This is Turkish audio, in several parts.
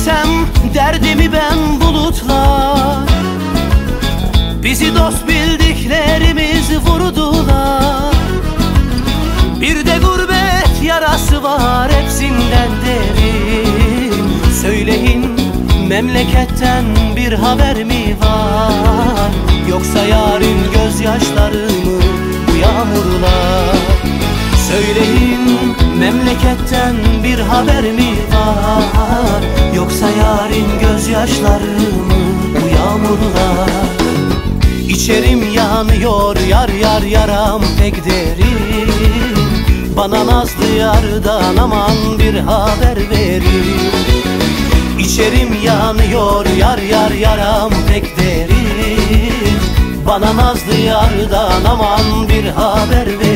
Desem derdimi ben bulutlar Bizi dost bildiklerimiz vurdular. Bir de gurbet yarası var hepsinden derin. Söyleyin memleketten bir haber mi var? Yoksa yarın gözyaşlarımı bu yağmurlar? Söyleyin memleketten bir haber mi var? Yoksa yarın gözyaşlarımı bu yağmurlar İçerim yanıyor yar yar yaram pek derin Bana nazlı yardan aman bir haber verin. İçerim yanıyor yar yar yaram pek derin Bana nazlı yardan aman bir haber verin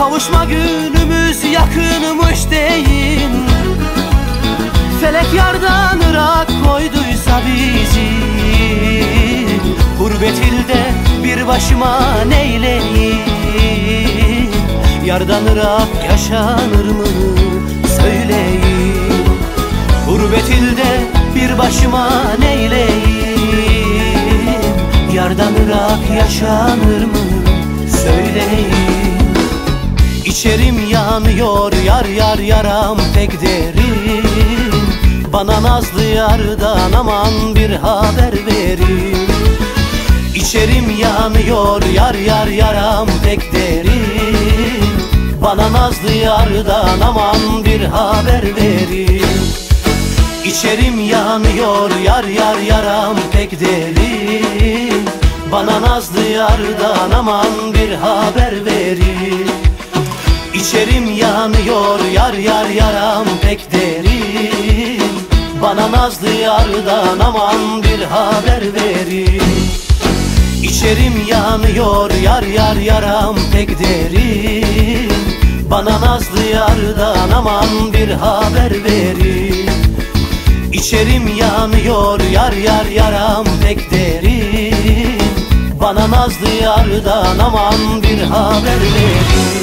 Kavuşma günümüz yakınmış deyin. Felek yardan ırak koyduysa bizi. Gurbet ilde bir başıma neyleyin? Yardan ırak yaşanır mı? Söyleyin. Gurbet ilde bir başıma neyleyim Yardan ırak yaşanır mı? Söyleyin İçerim yanıyor yar yar yaram pek derin Bana nazlı yardan aman bir haber verin. İçerim yanıyor yar yar yaram pek derin Bana nazlı yardan aman bir haber verin. İçerim yanıyor yar yar yaram pek derin Bana nazlı yardan aman bir haber verin İçerim yanıyor yar yar yaram pek derin. Bana nazlı yardan aman bir haber verin. İçerim yanıyor yar yar yaram pek derin. Bana nazlı yardan aman bir haber verin. İçerim yanıyor yar yar yaram pek derin. Bana nazlı yardan aman bir haber verin